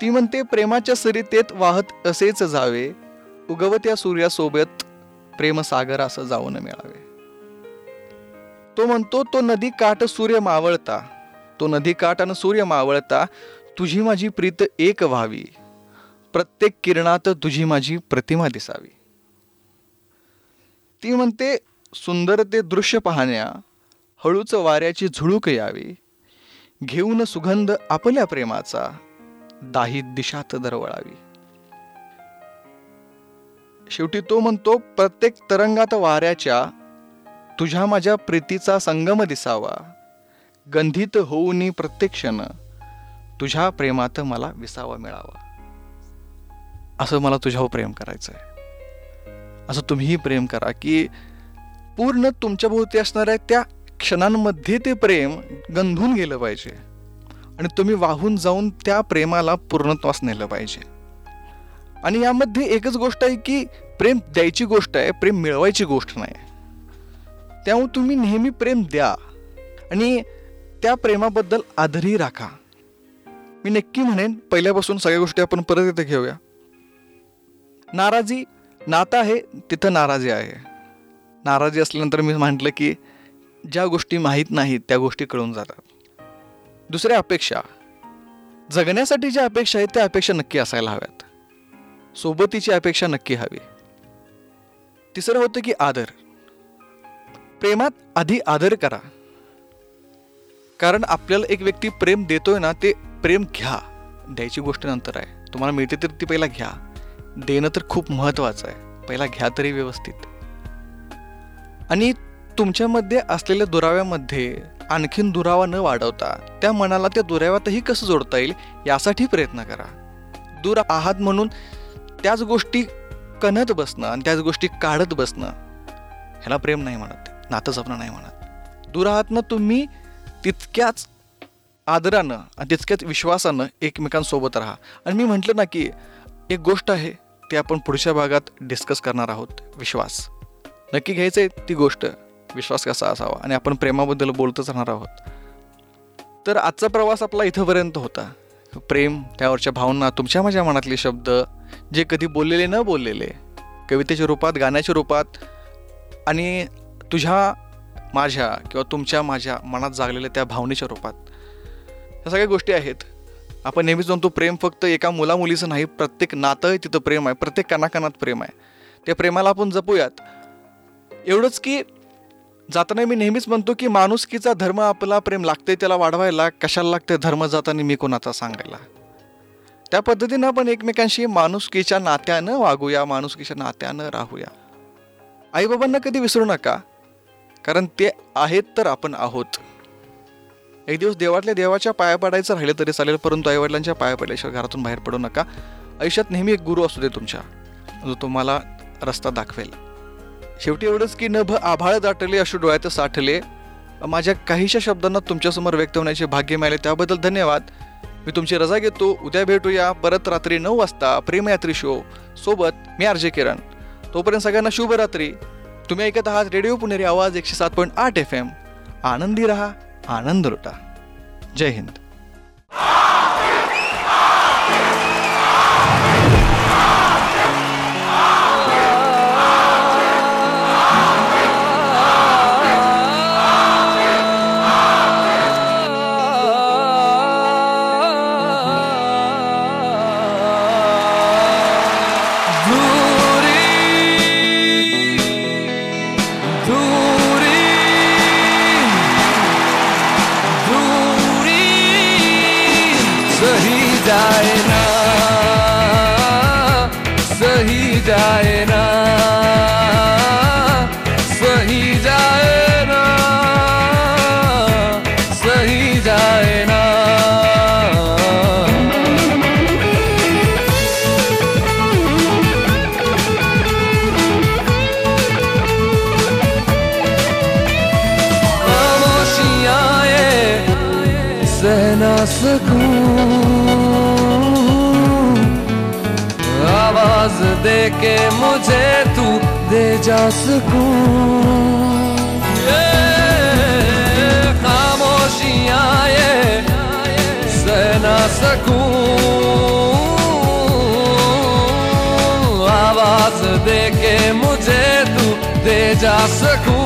ती म्हणते प्रेमाच्या सरितेत वाहत असेच जावे उगवत्या सूर्यासोबत प्रेमसागर असं जाऊन मिळावे. तो म्हणतो तो नदी काठ सूर्य मावळता तो नदी काठ आणि सूर्य मावळता तुझी माझी प्रीत एक व्हावी प्रत्येक किरणात तुझी माझी प्रतिमा दिसावी. ती म्हणते सुंदर ते दृश्य पाहण्या हळूच वाऱ्याची झुळूक यावी. घेऊन सुगंध आपल्या प्रेमाचा दाहीत दिशात दरवळावी. शेवटी तो म्हणतो प्रत्येक तरंगात वाऱ्याच्या तुझ्या माझ्या प्रीतीचा संगम दिसावा. गंधित होऊनी प्रत्येक क्षण तुझ्या प्रेमात मला विसावा मिळावा. असं मला तुझ्यावर प्रेम करायचं आहे असं तुम्हीही प्रेम करा की पूर्ण तुमच्या भोवती असणाऱ्या त्या क्षणांमध्ये ते प्रेम गंधून गेलं पाहिजे. आणि तुम्ही वाहून जाऊन त्या प्रेमाला पूर्णत्वास नेलं पाहिजे. आणि यामध्ये एकच गोष्ट आहे की प्रेम द्यायची गोष्ट आहे प्रेम मिळवायची गोष्ट नाही. त्यामुळे तुम्ही नेहमी प्रेम द्या आणि त्या प्रेमाबद्दल आदरही राखा. मी नक्की म्हणेन पहिल्यापासून सगळ्या गोष्टी आपण परत इथे घेऊया. नाराजी नातं आहे तिथं नाराजी आहे. नाराजी असल्यानंतर मी म्हटलं की ज्या गोष्टी माहीत नाहीत त्या गोष्टी कळून जातात. दुसऱ्या अपेक्षा जगण्यासाठी ज्या अपेक्षा आहेत त्या अपेक्षा नक्की असायला हव्यात. सोबतीची अपेक्षा नक्की हवी. तिसरं होतं की आदर. प्रेमात आधी आदर करा. कारण आपल्याला एक व्यक्ती प्रेम देतोय ना ते प्रेम घ्या. द्यायची गोष्ट नंतर आहे. तुम्हाला मिळते तर ती पहिला घ्या. देणं तर खूप महत्त्वाचं आहे. पहिला घ्या तरी व्यवस्थित. आणि तुमच्यामध्ये असलेल्या दुराव्यामध्ये आणखीन दुरावा न वाढवता त्या मनाला त्या दुराव्यातही कसं जोडता येईल यासाठी प्रयत्न करा. दूर आहात म्हणून त्याच गोष्टी कणत बसणं आणि त्याच गोष्टी काढत बसणं ह्याला प्रेम नाही म्हणत नातं जपणं नाही म्हणत. दूर आहात ना तुम्ही तितक्याच आदरानं आणि तितक्याच विश्वासानं एकमेकांसोबत राहा. आणि मी म्हटलं ना की एक गोष्ट आहे ती आपण पुढच्या भागात डिस्कस करणार आहोत विश्वास. नक्की घ्यायचं आहे ती गोष्ट. विश्वास कसा असावा? आणि आपण प्रेमाबद्दल बोलतच राहणार आहोत. तर आजचा प्रवास आपला इथंपर्यंत होता. प्रेम त्यावरच्या भावना तुमच्या माझ्या मनातले शब्द जे कधी बोललेले न बोललेले कवितेच्या रूपात गाण्याच्या रूपात आणि तुझ्या माझ्या किंवा तुमच्या माझ्या मनात जागलेल्या त्या भावनेच्या रूपात. ह्या सगळ्या गोष्टी आहेत. आपण नेहमीच म्हणतो प्रेम फक्त एका मुलामुलीचं नाही प्रत्येक नातं तिथं प्रेम आहे प्रत्येक कानाकानात प्रेम आहे. त्या प्रेमाला आपण जपूयात. एवढंच की जाताना मी नेहमीच म्हणतो की माणुसकीचा धर्म आपला प्रेम लागते त्याला वाढवायला कशाला लागते धर्म जाताना मी कोणाचा सांगायला? त्या पद्धतीनं आपण एकमेकांशी माणुसकीच्या नात्यानं वागूया माणुसकीच्या नात्यानं राहूया. आईबाबांना कधी विसरू नका कारण ते आहेत तर आपण आहोत. एक दिवस देवातल्या देवाच्या पाया पडायचं राहिलं तरी चालेल परंतु आईवडिलांच्या पाया पडल्याशिवाय घरातून बाहेर पडू नका. आयुष्यात नेहमी एक गुरु असू दे तुमच्या. जो तुम्हाला रस्ता दाखवेल. शेवटी एवढंच की नभ आभाळ दाटले अशू डोळ्यात साठले. माझ्या काहीशा शब्दांना तुमच्यासमोर व्यक्त होण्याचे भाग्य मिळाले त्याबद्दल धन्यवाद. मी तुमची रजा घेतो. उद्या भेटूया. परत रात्री नऊ वाजता प्रेमयात्री शो सोबत मी आर जे किरण. तोपर्यंत सगळ्यांना शुभरात्री. तुम्ही ऐकत आहात रेडिओ पुणेरी आवाज एकशे सात पॉईंट आठ एफ एम आनंदी रहा. आनंद लुटा. जय हिंद. जा सकूँ। ये खामोशियाँ ये सह ना सकूँ। आवाज़ दे के मुझे तू दे जा सकूँ।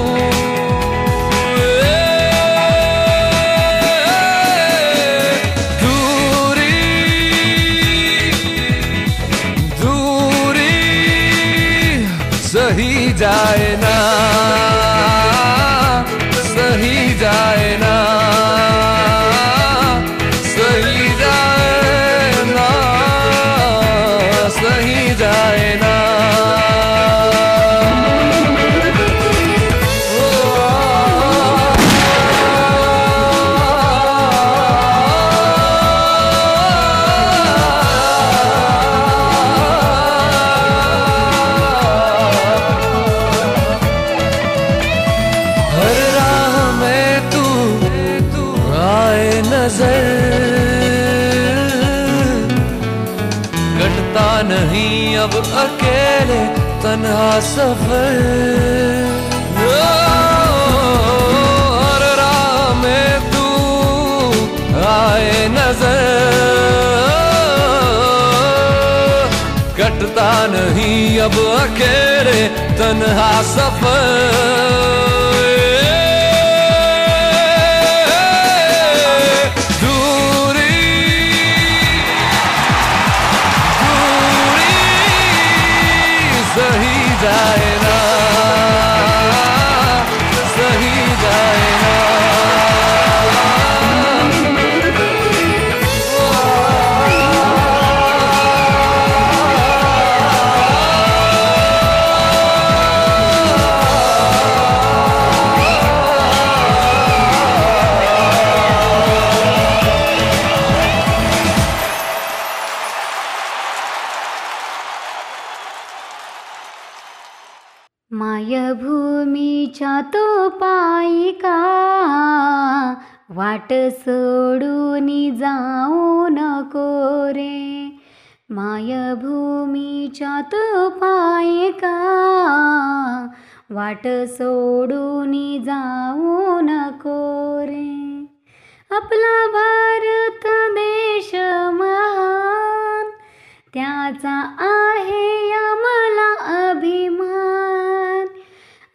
करता नहीं अब अकेले तन्हा सफर। भूमीच्या तो पायिका वाट सोडून जाऊ नको रे. आपला भारत देश महान त्याचा आहे आम्हाला अभिमान.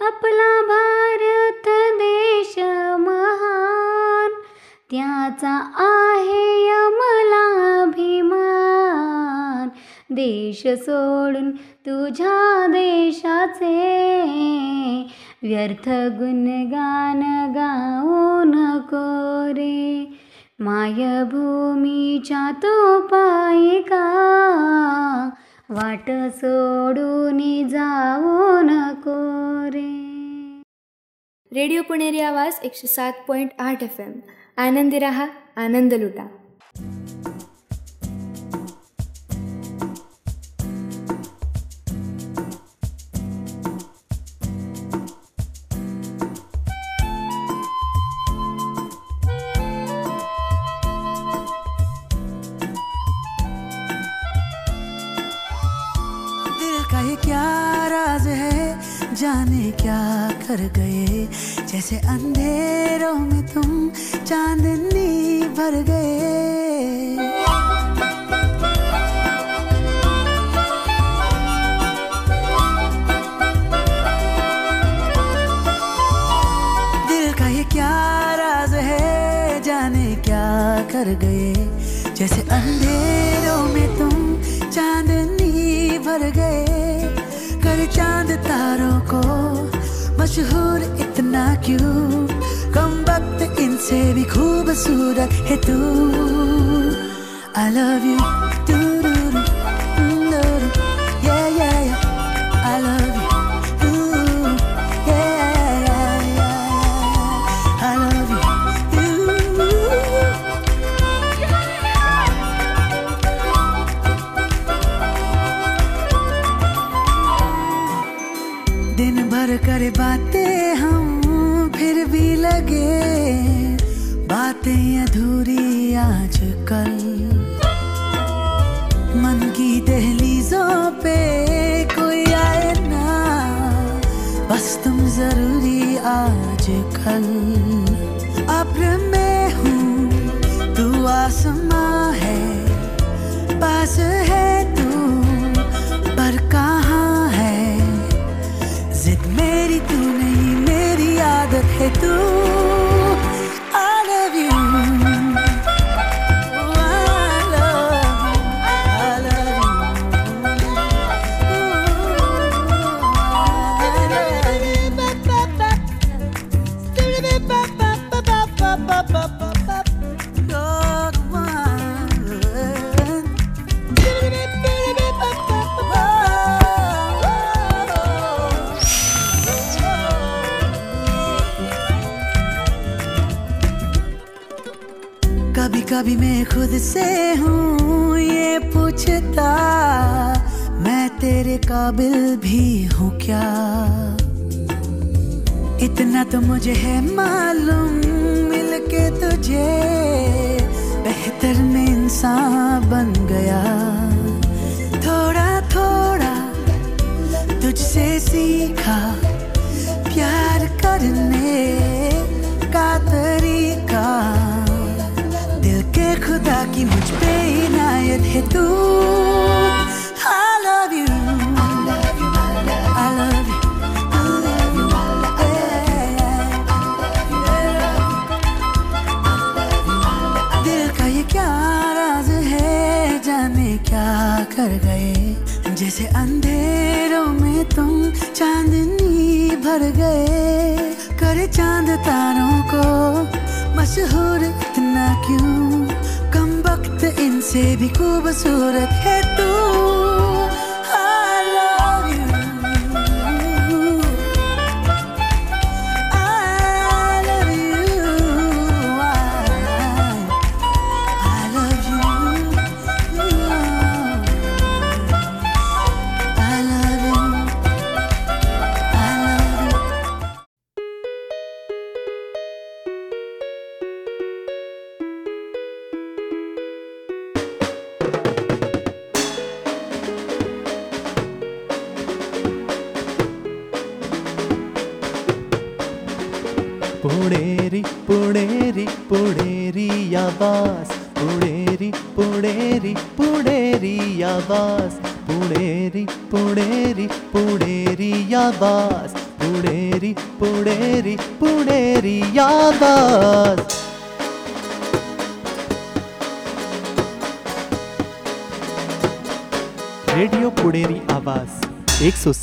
आपला भारत देश महान त्याचा आहे आम्हाला देश सोडून तुझ्या देशाचे व्यर्थ गुणगान गाऊ नको रे. मायभूमीच्या तो पायिका वाट सोडून जाऊ नको रे. रेडिओ पुणेरी आवाज एकशे सात पॉईंट आठ एफ एम. आनंदी रहा आनंद लुटा. जैसे अंधेरों वक्त इनसे भी खूबसूरत है तू। I love you do कभी मैं खुद से हूँ, ये पूछता, मैं तेरे काबिल भी हूँ क्या? इतना तो मुझे है मालूम, मिलके तुझे बेहतर में इंसान बन गया। थोड़ा थोड़ा तुझसे सीखा, प्यार करने का तरीका। के खुदा की मुझ पे इनायत है तू। I love you. I love you. I love you I love you दिल का ये क्या राज है? जाने क्या कर गए? जैसे अंधेरों में तुम चांदनी भर गए। करे चांद तारों को मशहूर इतना क्यों? कम से भी खूबसूरत है तू।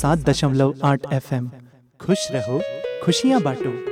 सात दशमलव आठ एफ एम. खुश रहो खुशियाँ बांटो।